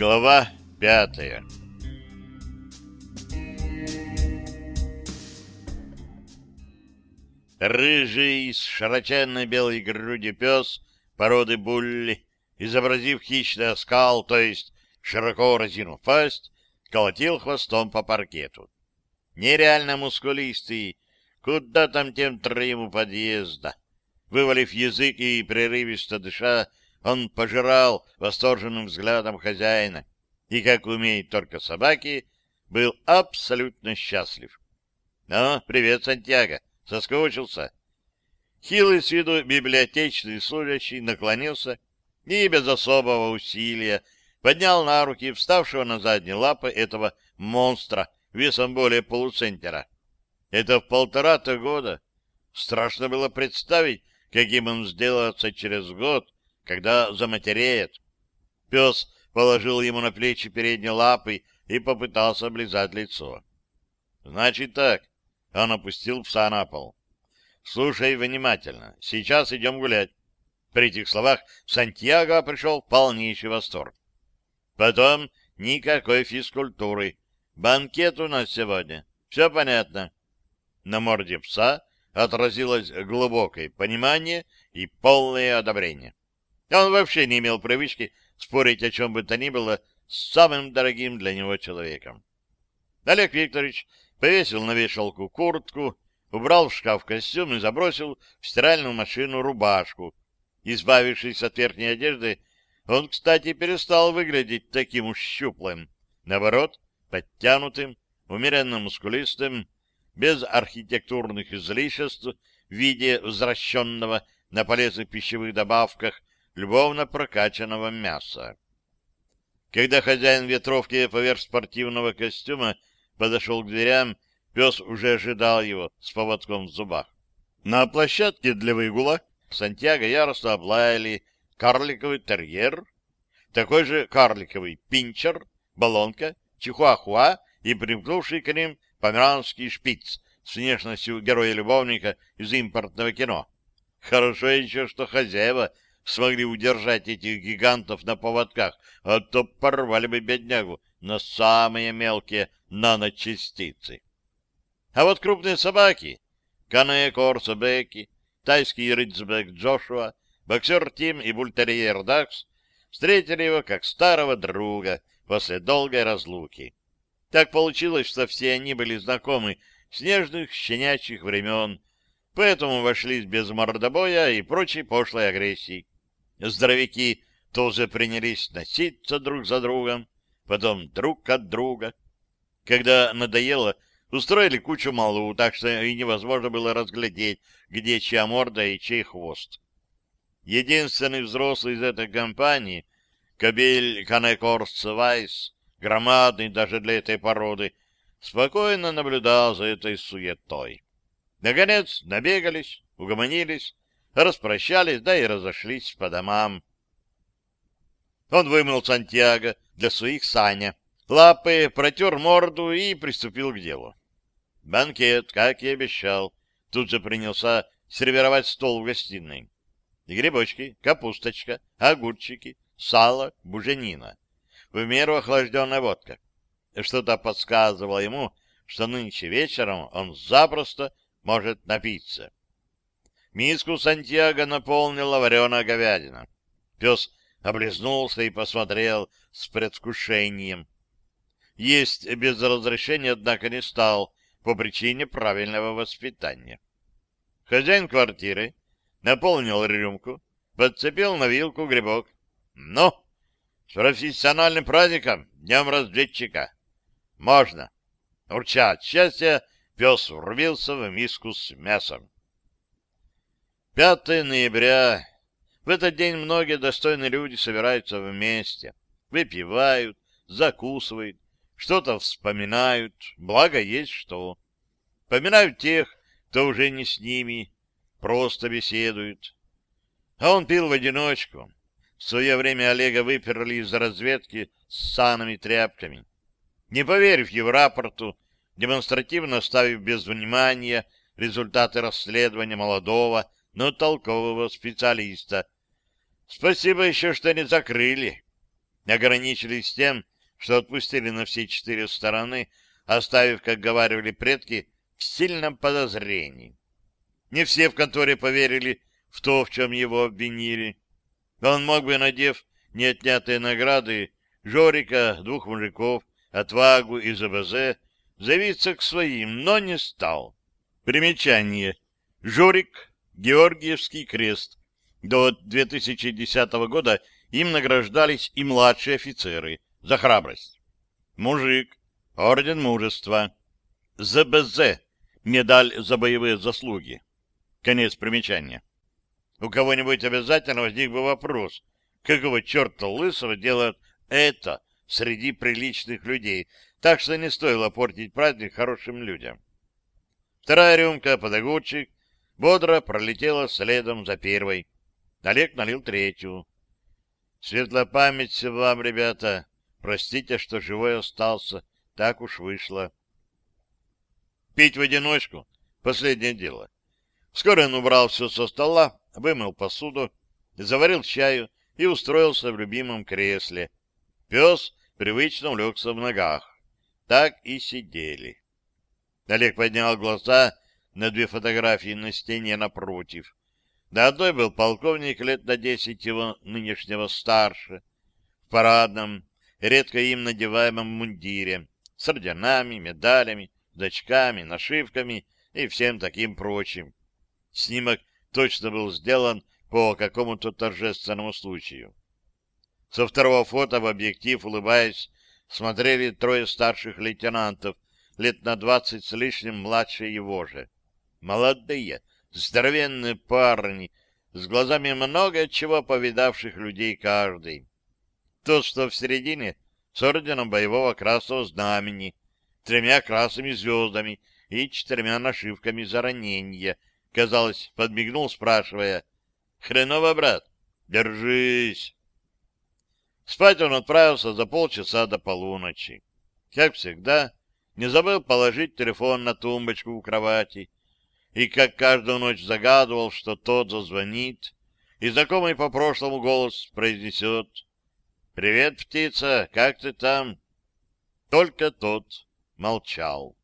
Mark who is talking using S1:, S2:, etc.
S1: Глава пятая Рыжий с широченной белой грудью пес породы булли, изобразив хищный оскал, то есть широко разинув пасть, колотил хвостом по паркету. Нереально мускулистый, куда там тем троим у подъезда. Вывалив язык и прерывисто дыша, он пожирал восторженным взглядом хозяина и, как умеют только собаки, был абсолютно счастлив. — Ну, привет, Сантьяго, соскучился? Хилый с виду библиотечный служащий наклонился и без особого усилия поднял на руки вставшего на задние лапы этого монстра весом более полуцентера. Это в полтора-то года. Страшно было представить, каким он сделается через год, когда заматереет. Пес положил ему на плечи передние лапы и попытался облизать лицо. — Значит так. Он опустил пса на пол. — Слушай внимательно. Сейчас идем гулять. При этих словах Сантьяго пришел в полнейший восторг. Потом никакой физкультуры. Банкет у нас сегодня. Все понятно. На морде пса отразилось глубокое понимание и полное одобрение. Он вообще не имел привычки спорить о чем бы то ни было с самым дорогим для него человеком. Олег Викторович повесил на вешалку куртку, убрал в шкаф костюм и забросил в стиральную машину рубашку. Избавившись от верхней одежды, он, кстати, перестал выглядеть таким щуплым. Наоборот, подтянутым, умеренно мускулистым, без архитектурных излишеств в виде возвращенного на полезных пищевых добавках любовно прокачанного мяса. Когда хозяин ветровки поверх спортивного костюма подошел к дверям, пес уже ожидал его с поводком в зубах. На площадке для выгула Сантьяго яростно облаяли карликовый терьер, такой же карликовый пинчер, балонка, чихуахуа и примкнувший к ним померанский шпиц с внешностью героя-любовника из импортного кино. Хорошо еще, что хозяева смогли удержать этих гигантов на поводках, а то порвали бы беднягу на самые мелкие наночастицы. А вот крупные собаки — Кане Корсо Бекки, тайский рыцбек Джошуа, боксер Тим и бультерьер Дакс встретили его как старого друга после долгой разлуки. Так получилось, что все они были знакомы с нежных щенячьих времен, поэтому вошлись без мордобоя и прочей пошлой агрессии. Здоровяки тоже принялись носиться друг за другом, потом друг от друга. Когда надоело, устроили кучу малу, так что и невозможно было разглядеть, где чья морда и чей хвост. Единственный взрослый из этой компании, кобель Канекорс Вайс, громадный даже для этой породы, спокойно наблюдал за этой суетой. Наконец набегались, угомонились, распрощались, да и разошлись по домам. Он вымыл Сантьяго для своих Саня, лапы протер морду и приступил к делу. Банкет, как и обещал, тут же принялся сервировать стол в гостиной. Грибочки, капусточка, огурчики, сало, буженина. В меру охлажденная водка. Что-то подсказывало ему, что нынче вечером он запросто может напиться. Миску Сантьяго наполнила вареная говядина. Пес облизнулся и посмотрел с предвкушением. Есть без разрешения, однако, не стал по причине правильного воспитания. Хозяин квартиры наполнил рюмку, подцепил на вилку грибок. «Ну, с профессиональным праздником, днем разведчика!» «Можно!» Урча от счастья, пес врубился в миску с мясом. 5 ноября. В этот день многие достойные люди собираются вместе, выпивают, закусывают, что-то вспоминают, благо есть что. Поминают тех, кто уже не с ними, просто беседуют. А он пил в одиночку. В свое время Олега выперли из разведки с санами тряпками. Не поверив его рапорту, демонстративно оставив без внимания результаты расследования молодого, но толкового специалиста. Спасибо еще, что не закрыли. ограничились тем, что отпустили на все четыре стороны, оставив, как говаривали предки, в сильном подозрении. Не все в конторе поверили в то, в чем его обвинили. Он мог бы, надев неотнятые награды, Жорика, двух мужиков, отвагу и ЗБЗ, заявиться к своим, но не стал. Примечание. Жорик, Георгиевский крест. До 2010 года им награждались и младшие офицеры за храбрость. Мужик, орден мужества. ЗБЗ, медаль за боевые заслуги. Конец примечания. У кого-нибудь обязательно возник бы вопрос, какого черта лысого делают это среди приличных людей, так что не стоило портить праздник хорошим людям. Вторая рюмка под огурчик бодро пролетела следом за первой. Олег налил третью. Светлая память вам, ребята. Простите, что живой остался. Так уж вышло. Пить в одиночку — последнее дело. Вскоре он убрал все со стола, вымыл посуду, заварил чаю и устроился в любимом кресле. Пес привычно улегся в ногах. Так и сидели. Олег поднял глаза на две фотографии на стене напротив. На одной был полковник лет на десять его нынешнего старше, в парадном, редко им надеваемом мундире, с орденами, медалями, значками, нашивками и всем таким прочим. Снимок точно был сделан по какому-то торжественному случаю. Со второго фото в объектив, улыбаясь, смотрели трое старших лейтенантов, лет на двадцать с лишним младше его же. Молодые, здоровенные парни, с глазами много чего повидавших людей каждый. Тот, что в середине, с орденом боевого красного знамени, тремя красными звездами и четырьмя нашивками за ранение, казалось, подмигнул, спрашивая, «Хреново, брат? Держись!» Спать он отправился за полчаса до полуночи. Как всегда, не забыл положить телефон на тумбочку у кровати, и как каждую ночь загадывал, что тот зазвонит, и знакомый по прошлому голос произнесет «Привет, птица, как ты там?» Только тот молчал.